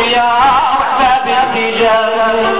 يا رب اتجاه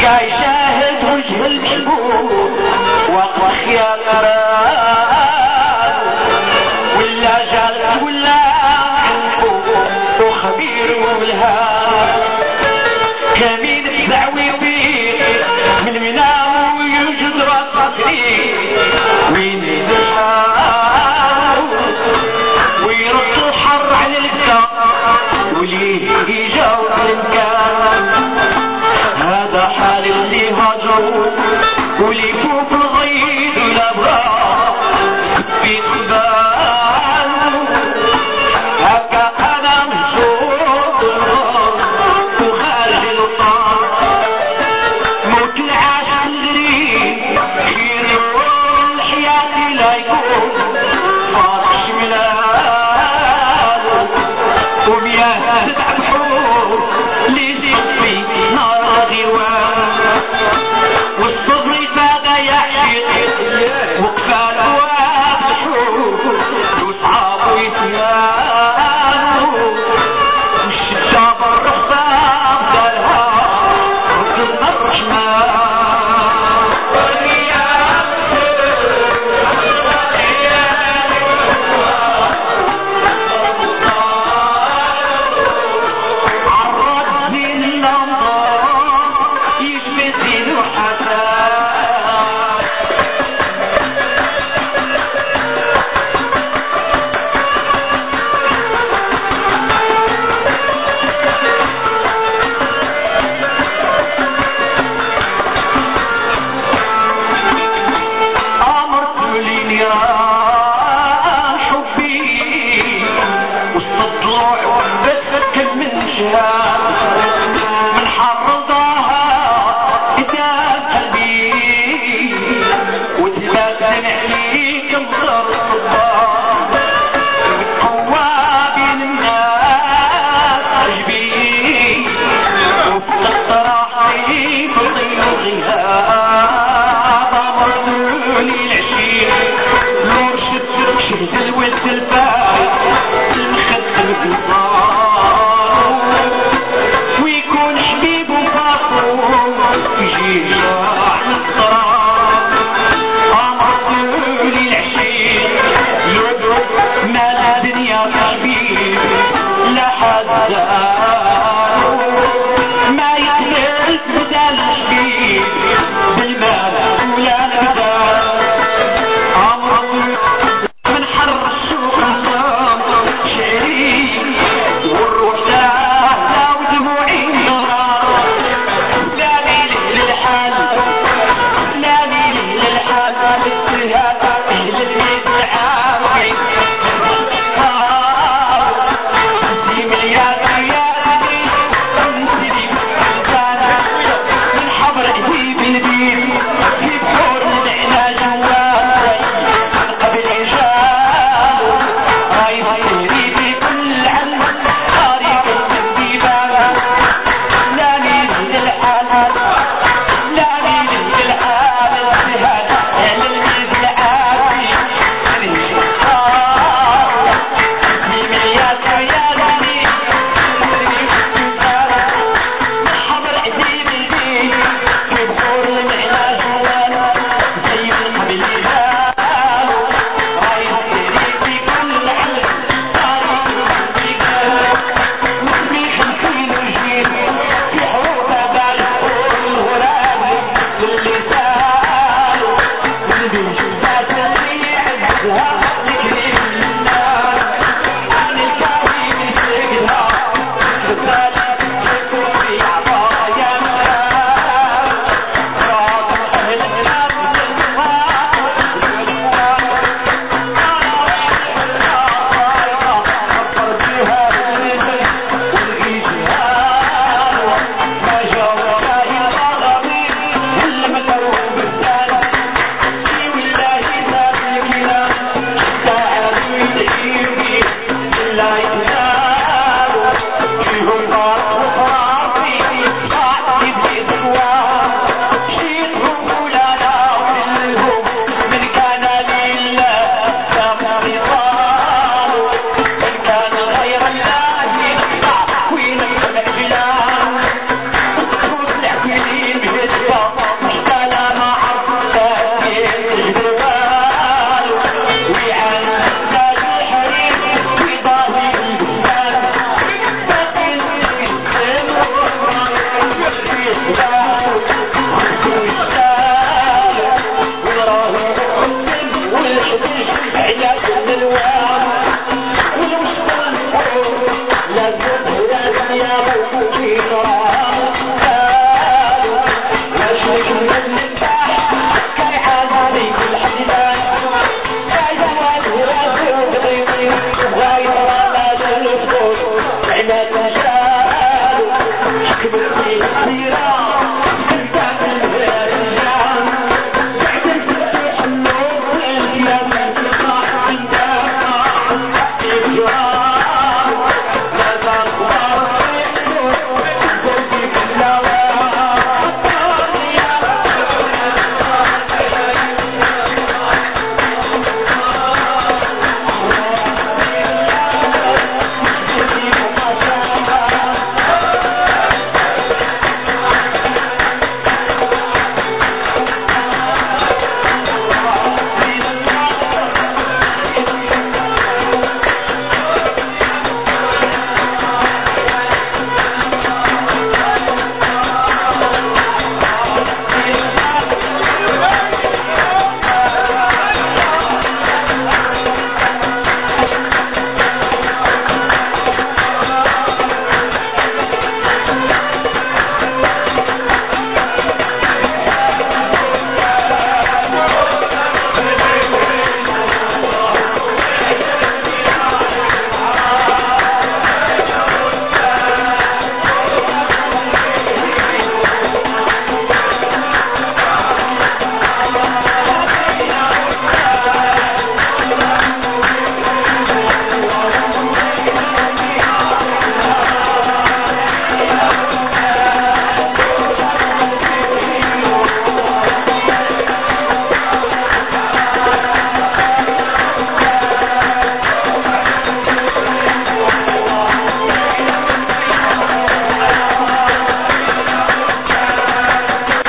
كاي شاهد وجه الحبوب وأقوى خيار cycle